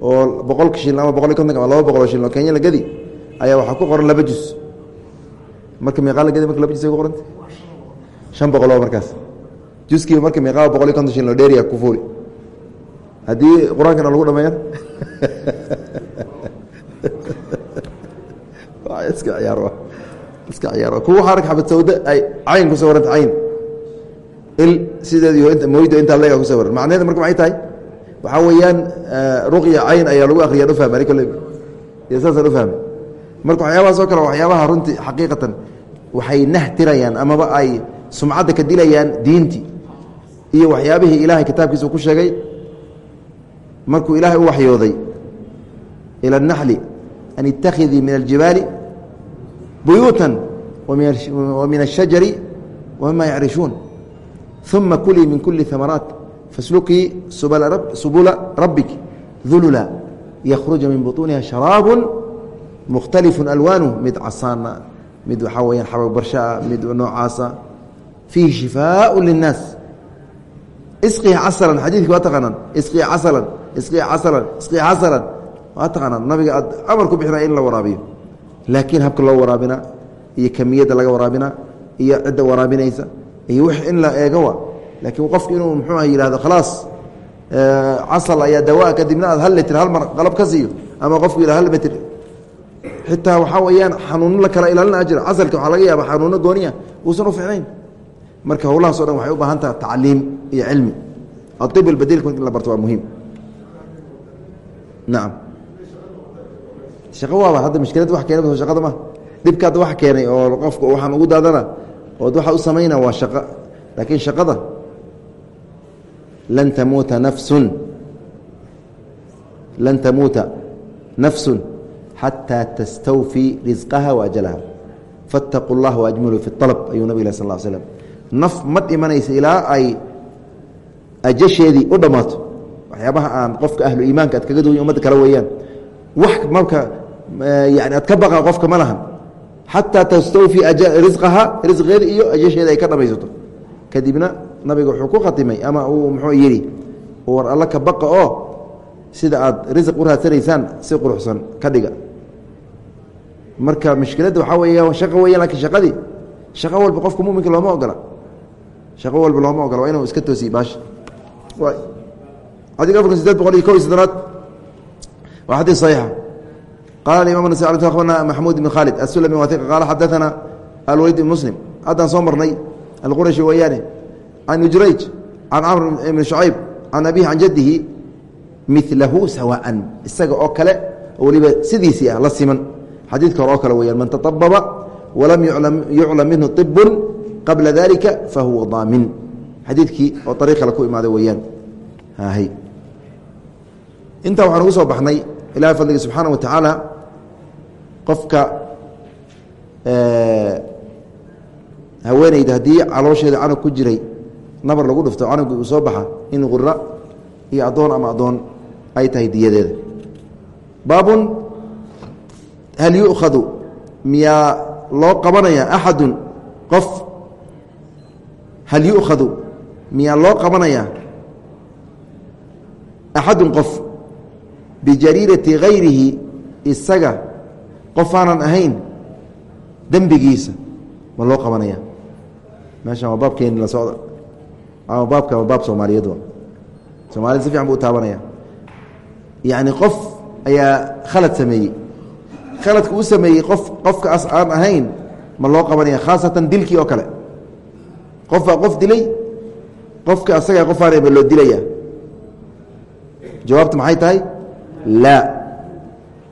oo boqolka shilin ama boqol iyo konton ama laba boqol oo shilin oo kenya la gadi ayaa waxaa ku qoran laba juz marka meeqaa la gadi marka laba juz ay ku qoranta shan boqol oo markaas. Juskiiba marka meeqaa boqol iyo konton shilin oo dheeriya ku fuuli. Haddii qur'aankana lagu dhameeyan (laughs) iska ciyaar iska ciyaar kuwa waxaa arag xabad sawda ay cayn ku sawiranta cayn. Il sideed moydo intaa leega ku sawiran macnaheeda marka maxay tahay waxaa weeyaan ruqya cayn ayaa lagu akriya ufahma ani kole iyo saasaan ufahmay marka waxyaabahaas oo kale waxyaabaha runtii xaqiiqatan waxay nahtirayaan amaba ay sumcadda ka dilayaan diintii iyo waxyaabihii ilaahay kitaabkiisa ku sheegay markuu ilaahay u waxyooday ilى الnaxli an itakidii min aljibaali buyuuta wa min الshajari wmima yacriشhuun ثuma kulii min kuli ثamaraat faslukii subula rabik dulula ykruja min buطuuniha sharaab mukhtalifu alwaanu mid casaana mid waxaa weyaan xabag barshaa mid noocaasa fiihi shifaaء liلnaas isqii caslan xadiidki waa taqaanaan isqii caslan isqii caslan isqii caslan waa taqaanaan nabiga aad amar ku bixinaya in la waraabiyo laakiin habka loo waraabina iyo kamiyadda laga waraabina iyo cidda waraabinaysa iyo wix in la eego wa laakiin qofku inuu muxuu yihahdo khalaas casal ayaa dawaa kadibna aad hal litr hal mar qalab ka siiyo ama qofku yihah hal mitr xitaa waxaa weeyaan xanuuno la kala ilaalina jira. Casalka waxaa laga yaaba xanuuno gooniya uusan u ficnayn marka howlahaas o dhan waxay u baahan taha tacliim iyo cilmi. Aib albadiilku in la barto waa muhiim. Nacam shaqo waaba hadda mishkilad wax keenay shaqada ma. Dhibka hadda wax keenay oo qofka waxaan ugu daadana ood waxa u samayna waa shaqo laakiin shaqada lan tamuuta nafsun lan tamuuta nafsun xataa tastawfii risqaha wa ajalaha fattaquu اllah waajmaluu fi اalab ayuu nabig sal l slm naf ma dhimanaysa ilaa ay ajasheedii u dhammaato waxyaabaha aan qofka ahlu iimaanka aad kaga duway umadda kale weeyaan wax marka yani aad ka baqa qofka ma lahan xataa tastawfii riaha risqeeda iyo ajasheeda ay ka dhamaysato kadibna nabiga wuxuu ku khatimay ama uu muxuu yidhi war alla ka baqa oo sida aad risq u raadsanaysaan si quruxsan ka dhiga. Marka mushkiladda waxaa weeya shaqa weya laakiin shaqadii shaqo walba qofka muminka looma ogola. Shaqo walba looma ogola waa inuu iska toosiy baasha xadika afarkan sideed boqol iyo ko iyo soddonaad waa xadiis saxiixa. Qala imam nas abarna maxmuud ibn khaalid asulami wahiqa qaala xadaثana alwaliid ibn muslim. Haddaan soo marnay alqurashi weeyaane can ujrayj can camr ibn shucayb can abihi can jadihi milahu sawaan isaga oo kale weliba sidiisii ah la siman xadiidka hore oo kale weyaan man taطababa walam yuclam minhu طibu qabla dalika fahuwa daamin xadiidkii oo ariiq kale ku imaaday weeyaan intaa waxaan ugu soo baxnay ilahay fadliga subxaana wa tacaala qofka haweeneyda haddii caloosheeda canug ku jiray nabar lagu dhufto canugii uu soo baxa in qura iyo addoon ama addoon ay tahay diyadeeda. Baabun hal yu'khadu miyaa loo qabanaya axadun? Qof hal yu'khadu miyaa loo qabanaya axadun qof? Bijariirati hayrihi isaga qof aanan ahayn dembigiisa ma loo qabanaya meeshan waa baabkeeni la socda ama baabka baab soomaaliyeed wa soomaaliyed si fiican buu u taabanaya. Yacni qof ayaa khalad sameeyey. Khaladka uu sameeyey qof qofkaas aan ahayn ma loo qabanaya khaasatan dilkii oo kale. Qof baa qof dilay qofka asagaa qofaanay ba loo dilaya jawaabtu maxay tahay? Laa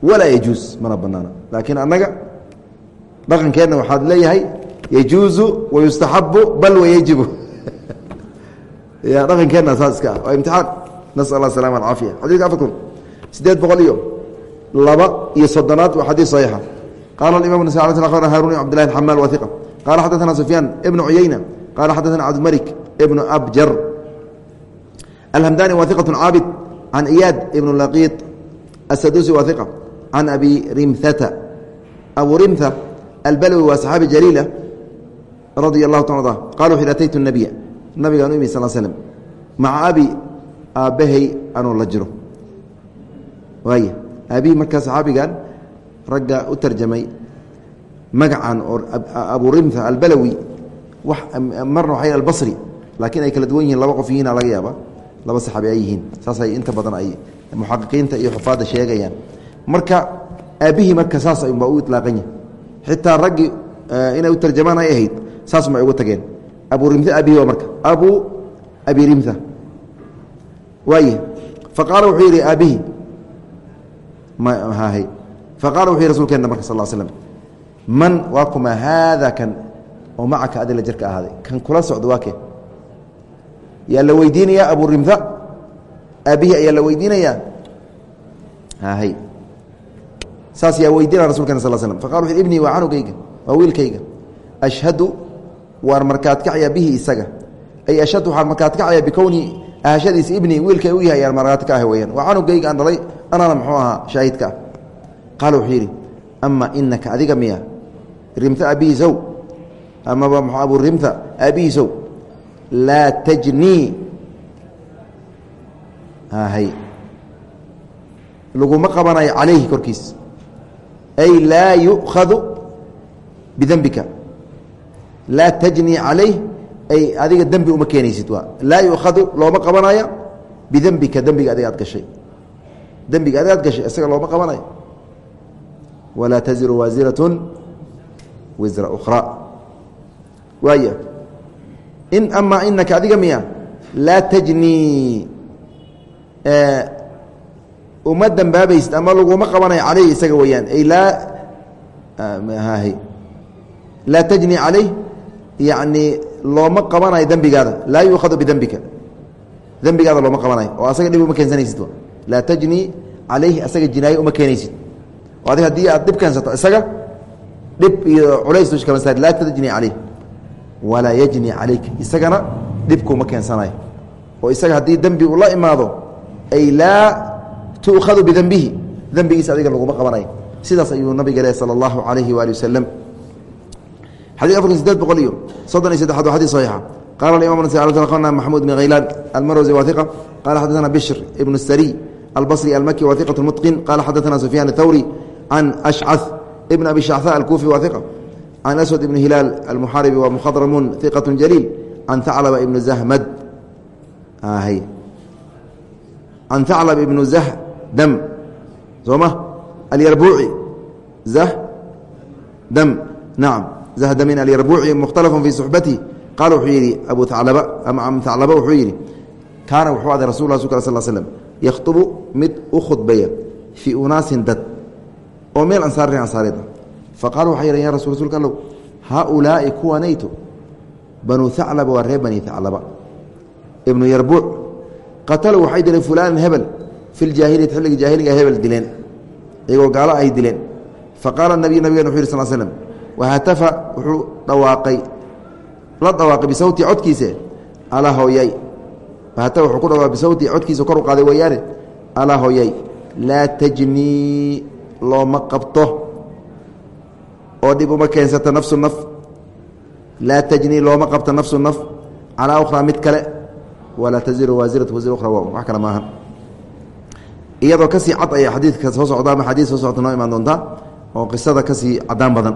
walaa yajuus mana banaana laakiin annaga dhaqankeenna waxaad leeyahay yajuuzu wayustaxabu bal wayajibu ya dhaqankeenna saas iska ah waa imtixaan nasal allah asalama alcaafiya xadidka afarkun sideed boqol iyo laba iyo soddonaad waa xadiis saxiixa qaala imam nas abarna harun ibn abdillahi xamaal wahiqa qala xadaثana sufyaan ibnu cuyeyna qala xadaثana cabdimalik ibnu abjar alhamdani wahiqaة caabid can iyaad ibn laqiid asadusi wahiqa can abi rimhata abu rimha albalwi waa saxaabi jaliila radia allahu ta a qala wuxu ataytu nabiya nabigaan u imi sal slm maca abi aabbahay anuu la jiro. Waaya aabihi markaa saxaabigan ragga u tarjamay magacan oo abu rimha albalawi marna waa albasri laakiin ay kala duwan yihiin laba qof yihiina laga yaaba laba saxaabi ay yihiin. Saasay inta badan ay muxaqiqiinta iyo xufaadda sheegayaan. Marka aabbihii marka saas unbaa u ilaaqan yahay xitaa raggii inay u tarjamaan ay ahayd saas ma uga tageen abu rimth abihi waa marka. Abu abi rimtha waay faqaala wuxuu yidhi aabihi mh faqala wuxuu yhi rsulkeena marka sal slm man waa kuma haada kan oo macaka adila jirka ahaaday? Kan kula socdo waa ke yaa la weydiinayaa abu rimtha aabihi ayaa la weydiinayaa? Hy saas yaa weydiinaya rasulkena sal slm faqala wuxu ibnii waa canugayga waa wiilkayga. Ashhadu waan markaad kacaya bihi isaga. Ay ashhadu waxaan markaad kacaya bikowni ahashadiisa ibnii wiilkay u yahay ayaan markaati ka ah weyaan waa aan dhalay anaana muxuu ahaa shaahidka. Ah qaala wuxuu yidhi ama inaka adiga miya rimta abihiisow amaba m abu rimta aabihiisow laa tajnii hay. Laguma qabanayo calayhi korkiis. Ay laa yukhadu bidembika laa tajnii calayh ay adiga dembi uma keenaysid waa laa yukhadu looma qabanayo bidembika dembiga adiga aad gashay dembiga adiga ad gashay isaga looma qabanayo walaa taziru waasiratun wisra ukhra waaya in amaa inaka adiga miya laa tajnii uma dembaabaysid ama laguma qabanayo caleyh isaga weeyaan ay laa laa tajnii caleyh yacni looma qabanayo dembigaada. Laa yuukhadu bidembika dembigaada looma qabanayo. Oo asaga dhib uma keensanaysid laa tajnii calayhi asaga jinaayo uma keenaysid. Oo adig haddii aad dhib keensato isaga dhib iyo culays dush kama saar laa tajnii caleyh walaa yajni calayka. Isagana dhibkuuma keensanayo. Oo isaga haddii dembi uu la imaado ay laa tu'khadu bidembihi dembigiisa adiga laguma qabanayo. Sidaas ayuu nabiga leh sala allahu calayhi waali wasalam xadii afarkan sideed boqol iyo soddon iyo saddexaad waa xadii saxiixa qala imam na maxamuud bin haylaan almarwsi wa iqa qala xaddaثna bishr ibn sariy albصri almaki wa iqaة mutqin qala xadaثna sufyaan الthawri can ashcaث ibn abi shacثa alkufi wa iqa can aswad ibn hilaal almuxaaribi wa mukhadramun iqaة jaliil can thaclaba ibn zahmad can thaclab ibnu zahdam sooma alyarbuuci zahdam nacam zahdamin alyarbuuci mukhtalafun fii suxbatihi qaala wuxuu yidhi abu aclaba ama aclaba wuxuu yidhi kaana wuxuu aday rasul la sl sl slm yakhطubu mid u khudbaya fii unaasin dad oo meel ansaarin ansaareed faqaalu waxay yidhan ya rasul rsulka allow haaulaa'i kuwanayto banuu aclaba waa reer bani aclaba ibnu yarbuuc qataluu waxay dileen fulaanan hebel fi ljaahiliyati xilliga jaahiliga hebel dileen iyagoo gaalo ay dileen faqaala nabiy nabigen wuxu yih sl slm wahatafa wuxuu dhawaaqay la dhawaaqay bisawti codkiise alaa hooyay wahatafa wuxuu ku dhawaaqay bisawti codkiisa kor u qaaday weeyaane alaa hooyay laa tajnii looma qabto oo dhib uma keensata nafsu naf laa tajnii looma qabto nafsu naf calaa ukhraa mid kale walaa taziru waasiratu wasir ukhra wax kale maaha iyadoo ka sii cad aya xadiidka soo socda ama xadiid soo socota noo imaan doontaa oo qisada ka sii cadaan badan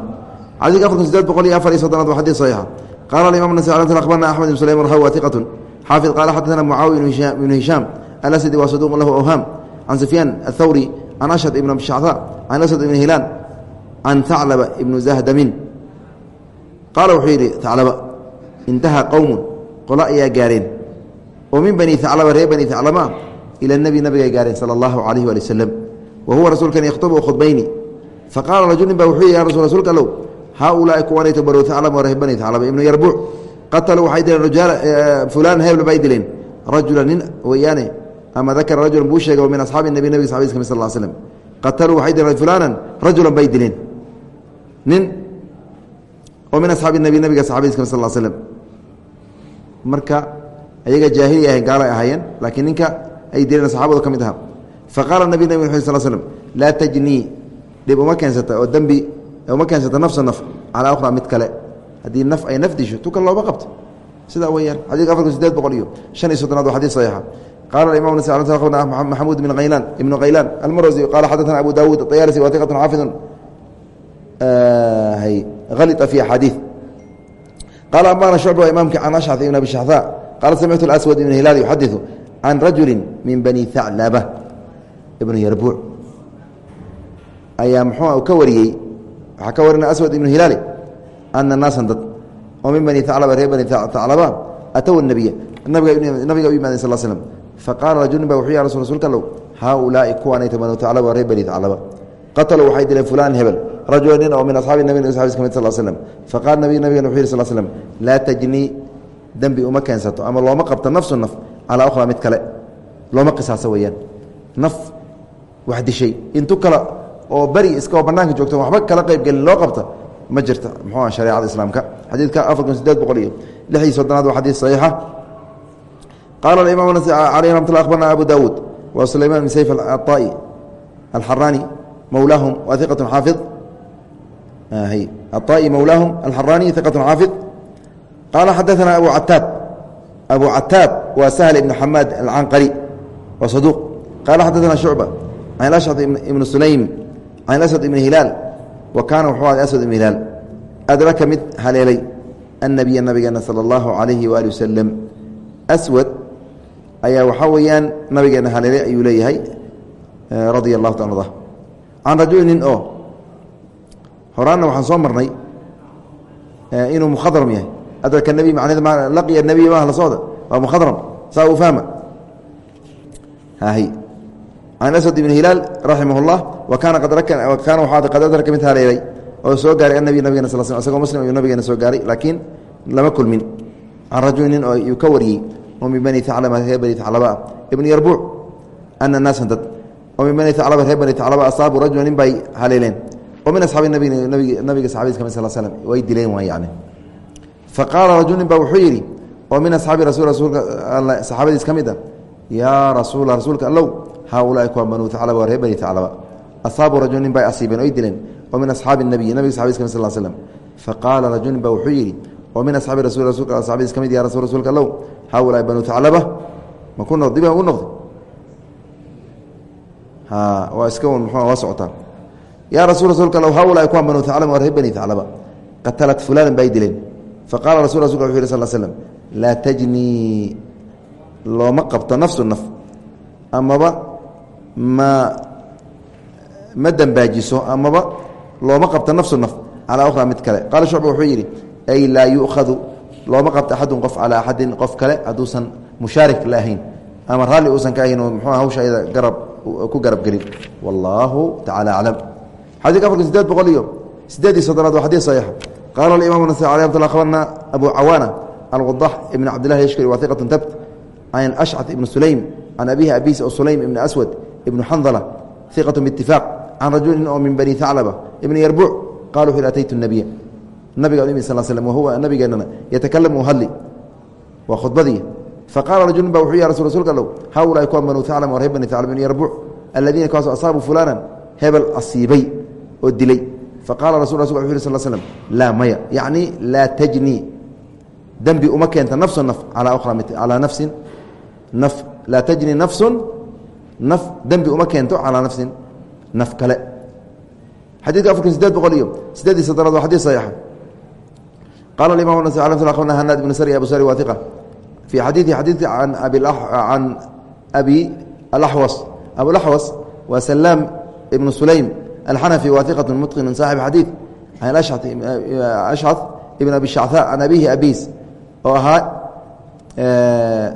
xadiidka afarkun sideed boqol iyo afar iyo soddonaad waa xadiid saxiixa qaala imam nas akhbarna axmed ibn sulayman rahawi iqatun xaafid qaala xadaثna mucaawiya ibnu hishaam alasdi waa saduuq lahu awhaam can sufyaan athawri can ashad ibn shacda can asad ibn hilaan can thaclaba ibnu zahdamin qaala wuxuu yidhi thaclaba intaha qowmun qolo ayaa gaareen oo min bani aclaba reer bani aclama ila nebi nabigay gaareen sala allahu calayh waali wasalam wa huwa rasuulkan yakhtubu khudbayni faqaala rajulin ba wuxuu yih ya rasul rsulka allow haaulaai kuwanayto wa reer bani aclama ibnu yarbuuc qataluu waxay dileen rajaala fulaan hebel bay dileen rajula nin weeyaane ama dakara rajulan buu sheegay min asxaabi nabi nabig saxabadiis ka mid sal slm qataluu waxay dileen fulaanan rajulan bay dileen nin oo min asxaabi nabi nabiga saxabadiis ka mid sal slm marka ayaga jaahili ahayn gaalay ahaayeen laakiin ninka ay dileen saxaabadu ka mid aha faqaala nabi nabig uu sal slm laa tajnii dhib uma keensata oo dembi ma keensata nafsa naf calaa ukhra mid kale. Haddii naf ay naf disho tu kale looma qabto. Sidaa weyaan xadiika afarku sideed boqol iyo shan iyo soddonaad waa xadiis saxiixa. Qala imam maxamuud ibn haylaan ibnu haylaan almarosi qala xadaana abu daawuud ayaarsi wa iqatun xaafidun. Halita fi axaadiid qala ambana shucba waa imaamki can ashcaf ibn abi shaxdaa qaala samictu aswad ibn hilaal yuxadiu can rajuli min bani thaclaba ibnu yarbuuc ayaa muxuu ka wariyey waxaa ka warina aswad ibnu hilaali ana naasan dad oo min bani haclaba reer bani haclaba atow nabiya nabiga u yimaadeen sal slm faqaala rajulin ba wuxuu ya rasul rsulka allow haaulaai kuwaanayta banu haclaba reer bani haclaba qataluu waxay dileen fulan hebel rajula oo min asxaabi nabi saabis ka mid sal slm faqala nabi nabigan wuxuu yih sal slm laa tajnii dembi uma keensato ama looma qabto nafsu naf calaa ukhraa mid kale looma qisaaso weeyaan. Naf wax dishay intu kale oo beri iskaoo banaanka joogta waba kala qaybgelin loo qabta ma jirta. Mxu hareecada islaamka. Xadiidka afar kun sideed boqol iyo lix iyo soddonaad waa xadiid saxiixa. Qaala aimam aleyh ramat lah abarna abu dawuud wa sulayman bn sayf aaa'i alxaraani mawlaahum wa iqatun xaafid aaa'i ah, mawlaahum alxaraani iqatun xaafid qaala xadaana abu cataab abu cataab waa sahl ibn xamaad alcanqari waa saduuq qaala xadaana shucba can ashcad ibn sulaym can aswad ibn hilaal wa kaana wuxuu aha aswad ibn hilaal adraka mid haleelay annabiya nabigeena sala allahu calayhi waali wasalam aswad ayaa waxaa weeyaan nabigeena haleelay ayuu leeyahay radia allahu ta arda can rajuli nin oo horaanna waxaan soo marnay inuu mukhadram yahay adraka nebi macneed ma laqiya nebiy maaha la socda waa mukhadram saa uu fahma hahy can aswad ibn hilaal raximah اllah wa kaana kaana waxaa qad adraka mid haleelay oo soo gaaray annabi nabigena sal isagoo muslim ayuu nabigeena soo gaaray laakiin lama kulmin can rajuli oo uu ka wariyey oo min bani aclaba reer bani ibn yarbuuc ana naasan dad oo min bani aclaba reer bani aclaba asaabu bay haleeleen oo min asxaabi nabi nabiga saxabadiis ka mid sal slm way dileen waa yani faqaala rajul nin oo min asxaabi rasul saxaabadiis ka mid a yaa rasuula rasuulka haaulaai kuwa banuu aclaba waa reer bani aclaba asaabu rajul nin bay asiibeen oy dileen oo min asxaabi nabiy nabiga saxabadiis ka mid sal slm faqaala rajul nin ba wuxuu yidhi oo min asxaabi rasul rasulka saxabadiis ka mid ya rasul rasuulka allow haaulaai banuu aclaba ma ku noqd dib ugu noqdo waa iska un mxu waa socotaa yaa rasul rasuulka allow haaulaai kuwa banuu aclaba waa reer bani aclaba qatalat fulanan bay dileen faqala rasul rasulka wuxu yih sal slm laa tajnii looma qabto nafsu naf amaba ma ma dembaajiso amaba looma qabto nafsu naf calaa ukhraa mid kale. Qaala shucba wuxuu yidhi ay laa yu'khadu looma qabto axadun qof calaa axadin qof kale hadduusan mushaarik la ama raalli uusan ka ahayn oo hawsha ayada garab ku garab gelin. Wallaahu tacala aclam xadidka afarka sideed boqol iyo sideed iyo soddonaad waa xadiis saxiixa qaala alimam nasai alay mat abarna abu cawaana alwadax ibn cabdillahi yashkuri wa iqatu tabt can ashcat ibn sulaym can abihi abis o sulaym ibn aswad ibnu xandala iqatu biitifaaq can rajulin oo min bani haclaba ibn yarbuuc qala wuxu ataytu nabiya nabiga imi sal slm wahuwa nabigeenana yatakalamu hadli waa khudbadii. Faqala rajulin ba wuxuu ya rasul rsulka allow haulaai kuwa banuu haclama reer bani haclaba ibn yarbuuc aladiina kaasoo asaabuu fulanan hebel asiibay oo dilay. Faqala rasul rasul wuxu yih sal slm laa maya yacni laa tajnii dembi uma keenta nafsu naf calaa nafsin naf laa tajni nafsun naf dembi uma keento calaa nafsin naf kale. Xadidka afarkan sideed boqol iyo sideed iyo soddonaad waa xadis saxiixa qala imam nas abarna hanaad ibn sari abu sari wa iqa fii xadiiثi xadiidka an can abi alaxwas abulaxwas waa salaam ibnu sulaym alxanafi wa iqat mutqinu saaxib xadiid. Can ashcad ibn abi shactha can abihi abis oo ahaa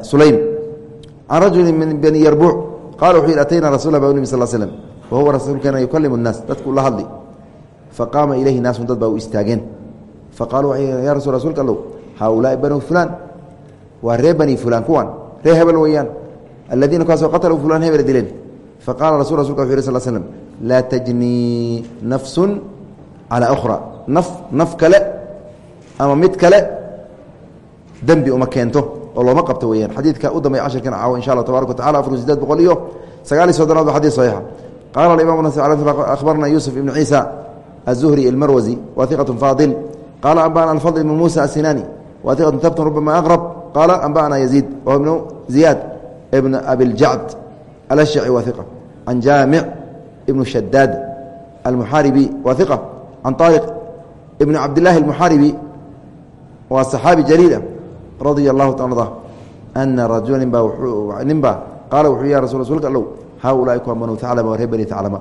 sulaym. Can rajuli min bani yarbuuc qala wuxuu yidhi atayna rasul ba nbi sal slm wa huwa rasuulkeena yukalimu الnaas dadku la hadli faqaama ilayhi naasun dad baa u istaageen faqaaluu ya rasul rasuulka allow haaulaai banu fulaan waa ree bani fulaan kuwan ree hebel weeyaan aladiina kuwaasoo qataluu fulaan hebel dileen faqala rasul rasulka wuxu yh sl slm laa tajnii nafsun calaa ukhra naf naf kale ama mid kale dembi uma keento oo looma qabto weyaan xadiidka u dambay cashirkan caawo insha allah tabarak watacala afar sideed boqol iyo sagaal iyo soddonaad waa xadis saxiixa qala imam nas akhbarna yusuf ibnu ciisa aلzuhri اlmarwazi wa iqat faadil qala anbana alfadl ibn musa asinani wa iqat tabtn rubama aqrab qala anbana yaziid wa ibnu ziyaad ibn abiljacd alashci wa iqa can jaamic ibn shadaad almuxaaribi wa iqa can طaariq ibn cabdillahi almuxaaribi waa صaxaabi jaliila radia allahu ta ana rajula ninbaa qaala wuxuu ya rasul rsulka allow haaulaai kuwa banu aclama wa reer bani aclama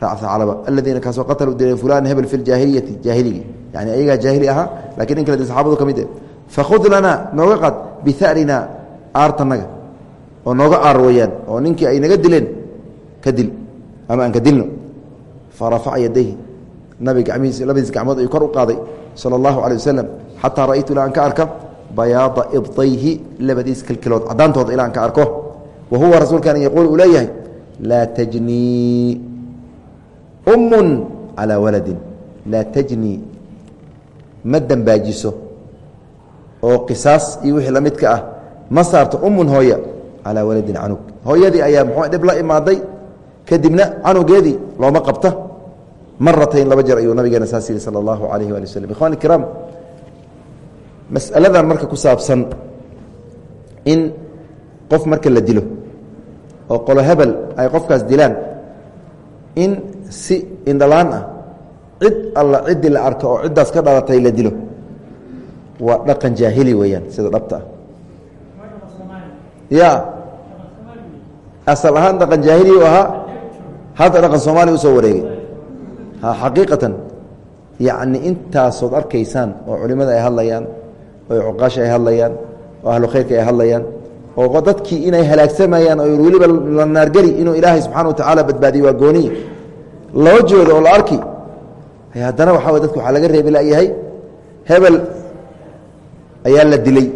raac aclama aladiina kaasoo qataluu dileen fulan hebel fi ljaahiliyati jaahiligi yani ayagaa jaahili ahaa laakiin in kale de saxaabadu ka mid eh fakhud lanaa nooga qaad aartanaga oo nooga aar oo ninkii ay naga dileen ka ama aan ka dilno farafaca yadayhi nabiga gamihiis labadiis gacmood ayuu kor u qaaday sala allahu calay wasalam ra'aytu ilaa aan ka arka bayaada ibdayhi labadiis kilkilood. Caddaantooda ilaa arko wa huwa rasuulkan yaquul uu leeyahay laa tajnii ummun calaa waladin. Laa tajnii ma dembaajiso oo qisaas iyo wixii la ah ma saarto ummun hooya calaa waladin canug. Hooyadii ayaa muxuu dhib la imaaday kadibna canugeedii looma qabta maratayn laba jeer ayuu nabigeena saas yihi sala allahu alayhi waali waslm ikhwani ikiraam masaladan marka ku saabsan in qof marka la dilo oo qolo hebel ay qofkaas dilaan in si indhalaan ah cid alla ciddii la arko oo ciddaas ka dhalatay la dilo waa dhaqan jaahili weeyaan sida dhabta ah. Ya asal ahaan dhaqan jaahili u ahaa hadda dhaqan soomaaliya u soo wareegay. Xaqiiqatan yacni intaasood arkaysaan oo culimada ay hadlayaan oo cuqaasha ay hadlayaan oo ahlu khayrka ay hadlayaan oo dadkii inay halaagsamayaan oo weliba la naargeli inuu ilaahay subxana wa tacaala badbaadiye waa gooniye loo joodo oo la arki haddana waxaa dadka waxaa laga reebi layahay hebel ayaa la dilay.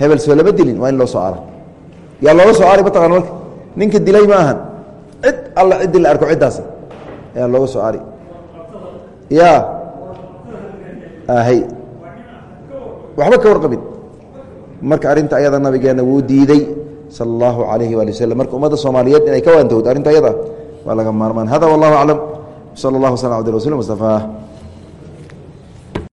Hebel soo lama dilin waa in loo soo ara yaa looga soo ari mataqana marka ninka dilay ma ahan. Cid alla ciddii la arko ciddaas ayaa looga soo ari ya hay waxba ka warqabin marka arrinta ayada nabigeena wuu diiday sala allahu alayhi waali waslm marka ummadda soomaaliyeed inay ka waantowd arrinta ayada waa laga maarmaan. Hada wallahu aclam. Sala allah waslam abdi rasul mustafa